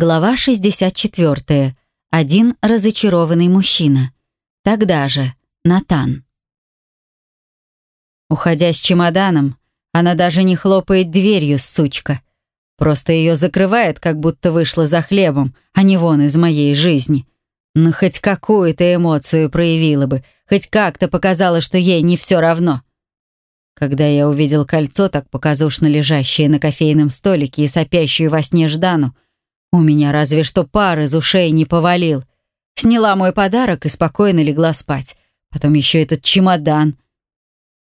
Глава 64. Один разочарованный мужчина. Тогда же Натан. Уходя с чемоданом, она даже не хлопает дверью, сучка. Просто ее закрывает, как будто вышла за хлебом, а не вон из моей жизни. Ну, хоть какую-то эмоцию проявила бы, хоть как-то показала, что ей не все равно. Когда я увидел кольцо, так показушно лежащее на кофейном столике и сопящую во сне Ждану, у меня разве что пар из ушей не повалил. Сняла мой подарок и спокойно легла спать. Потом еще этот чемодан.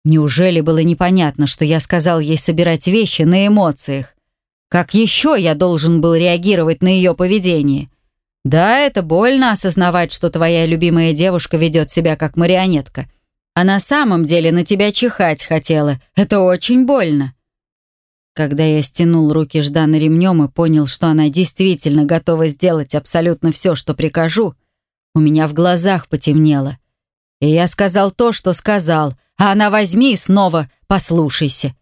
Неужели было непонятно, что я сказал ей собирать вещи на эмоциях? Как еще я должен был реагировать на ее поведение? Да, это больно осознавать, что твоя любимая девушка ведет себя как марионетка. А на самом деле на тебя чихать хотела. Это очень больно. Когда я стянул руки Ждана ремнем и понял, что она действительно готова сделать абсолютно все, что прикажу, у меня в глазах потемнело. И я сказал то, что сказал, а она возьми и снова послушайся.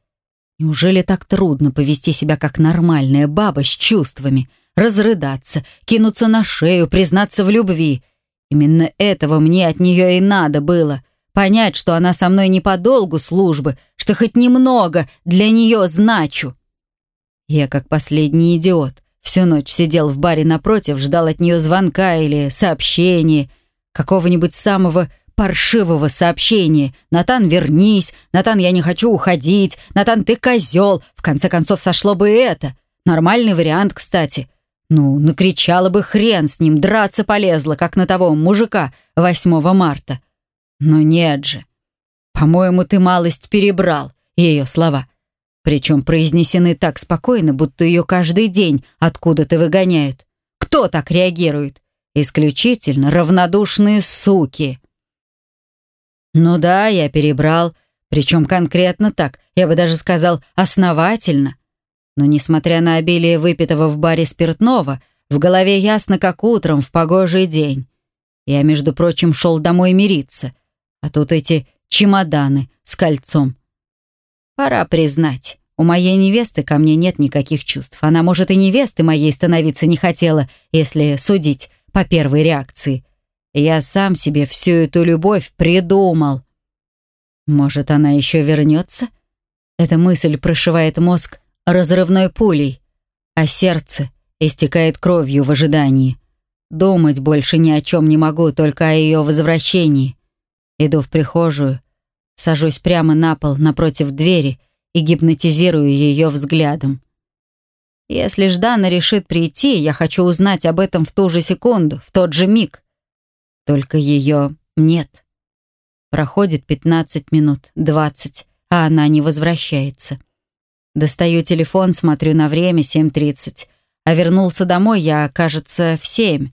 Неужели так трудно повести себя как нормальная баба с чувствами, разрыдаться, кинуться на шею, признаться в любви? Именно этого мне от нее и надо было — Понять, что она со мной не по долгу службы, что хоть немного для нее значу. Я, как последний идиот, всю ночь сидел в баре напротив, ждал от нее звонка или сообщения, какого-нибудь самого паршивого сообщения. «Натан, вернись! Натан, я не хочу уходить! Натан, ты козел!» В конце концов, сошло бы это. Нормальный вариант, кстати. Ну, накричала бы хрен с ним, драться полезла, как на того мужика 8 марта. Но нет же. По-моему, ты малость перебрал ее слова. Причем произнесены так спокойно, будто ее каждый день откуда-то выгоняют. Кто так реагирует? Исключительно равнодушные суки. Ну да, я перебрал, причем конкретно так, я бы даже сказал, основательно. Но несмотря на обилие выпитого в баре спиртного, в голове ясно, как утром в погожий день. Я, между прочим, шел домой мириться — а тут эти чемоданы с кольцом. Пора признать, у моей невесты ко мне нет никаких чувств. Она, может, и невесты моей становиться не хотела, если судить по первой реакции. Я сам себе всю эту любовь придумал. Может, она еще вернется? Эта мысль прошивает мозг разрывной пулей, а сердце истекает кровью в ожидании. Думать больше ни о чем не могу, только о ее возвращении. Иду в прихожую, сажусь прямо на пол напротив двери и гипнотизирую ее взглядом. Если Ждана решит прийти, я хочу узнать об этом в ту же секунду, в тот же миг. Только ее нет. Проходит 15 минут, 20, а она не возвращается. Достаю телефон, смотрю на время, 7.30. А вернулся домой я, кажется, в 7.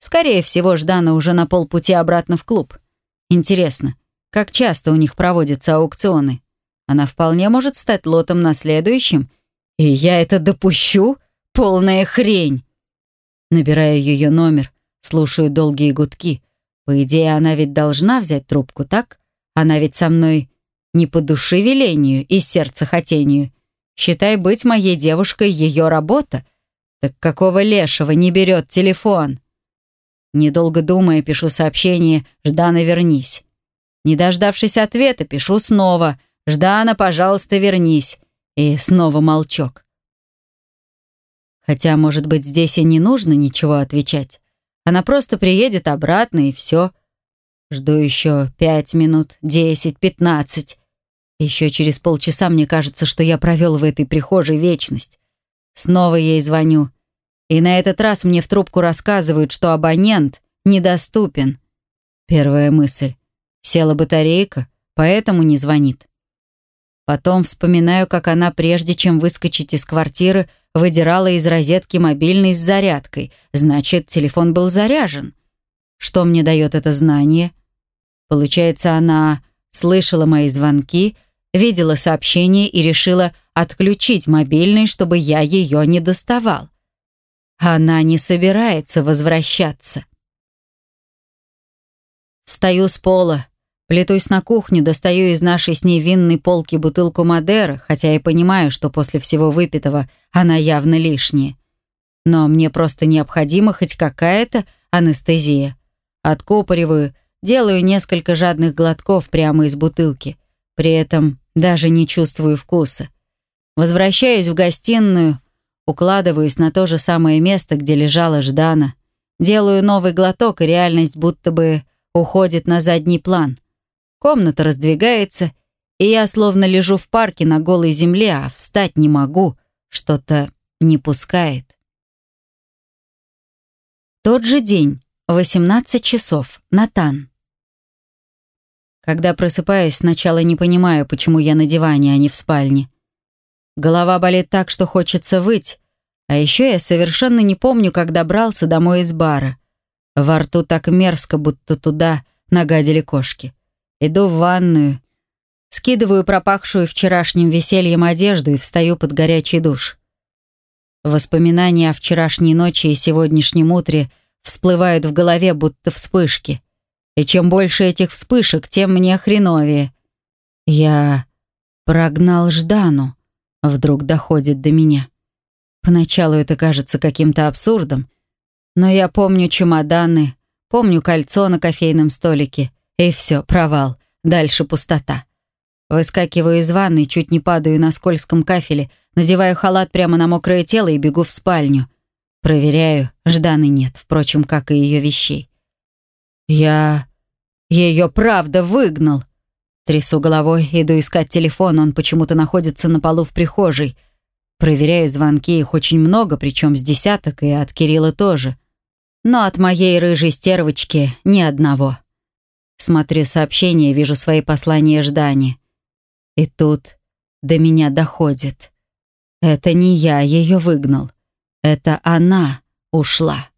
Скорее всего, Ждана уже на полпути обратно в клуб. Интересно, как часто у них проводятся аукционы? Она вполне может стать лотом на следующем. И я это допущу? Полная хрень! Набираю ее номер, слушаю долгие гудки. По идее, она ведь должна взять трубку, так? Она ведь со мной не по душе велению и сердца хотению. Считай, быть моей девушкой ее работа. Так какого лешего не берет телефон?» Недолго думая, пишу сообщение «Ждана, вернись». Не дождавшись ответа, пишу снова «Ждана, пожалуйста, вернись». И снова молчок. Хотя, может быть, здесь и не нужно ничего отвечать. Она просто приедет обратно, и все. Жду еще пять минут, десять, пятнадцать. Еще через полчаса мне кажется, что я провел в этой прихожей вечность. Снова ей звоню. И на этот раз мне в трубку рассказывают, что абонент недоступен. Первая мысль. Села батарейка, поэтому не звонит. Потом вспоминаю, как она, прежде чем выскочить из квартиры, выдирала из розетки мобильный с зарядкой. Значит, телефон был заряжен. Что мне дает это знание? Получается, она слышала мои звонки, видела сообщение и решила отключить мобильный, чтобы я ее не доставал. Она не собирается возвращаться. Встаю с пола, плетусь на кухню, достаю из нашей с ней винной полки бутылку Мадеры, хотя и понимаю, что после всего выпитого она явно лишняя. но мне просто необходима хоть какая-то анестезия. Откупориваю, делаю несколько жадных глотков прямо из бутылки. При этом даже не чувствую вкуса. Возвращаюсь в гостиную, укладываюсь на то же самое место, где лежала Ждана. Делаю новый глоток, и реальность будто бы уходит на задний план. Комната раздвигается, и я словно лежу в парке на голой земле, а встать не могу, что-то не пускает. Тот же день, 18 часов, Натан. Когда просыпаюсь, сначала не понимаю, почему я на диване, а не в спальне. Голова болит так, что хочется выть, а еще я совершенно не помню, как добрался домой из бара. Во рту так мерзко, будто туда нагадили кошки. Иду в ванную, скидываю пропахшую вчерашним весельем одежду и встаю под горячий душ. Воспоминания о вчерашней ночи и сегодняшнем утре всплывают в голове, будто вспышки. И чем больше этих вспышек, тем мне хреновее. Я прогнал Ждану, вдруг доходит до меня. Поначалу это кажется каким-то абсурдом, но я помню чемоданы, помню кольцо на кофейном столике, и все, провал, дальше пустота. Выскакиваю из ванной, чуть не падаю на скользком кафеле, надеваю халат прямо на мокрое тело и бегу в спальню. Проверяю, Жданы нет, впрочем, как и ее вещей. Я ее правда выгнал. Трясу головой, иду искать телефон, он почему-то находится на полу в прихожей. Проверяю звонки, их очень много, причем с десяток, и от Кирилла тоже. Но от моей рыжей стервочки ни одного. Смотрю сообщения, вижу свои послания Ждани. И тут до меня доходит. Это не я ее выгнал. Это она ушла.